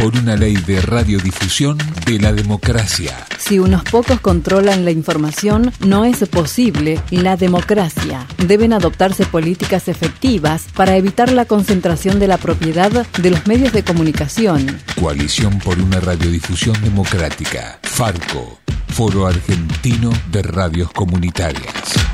por una ley de radiodifusión de la democracia. Si unos pocos controlan la información, no es posible la democracia. Deben adoptarse políticas efectivas para evitar la concentración de la propiedad de los medios de comunicación. Coalición por una radiodifusión democrática. Farco, Foro Argentino de Radios Comunitarias.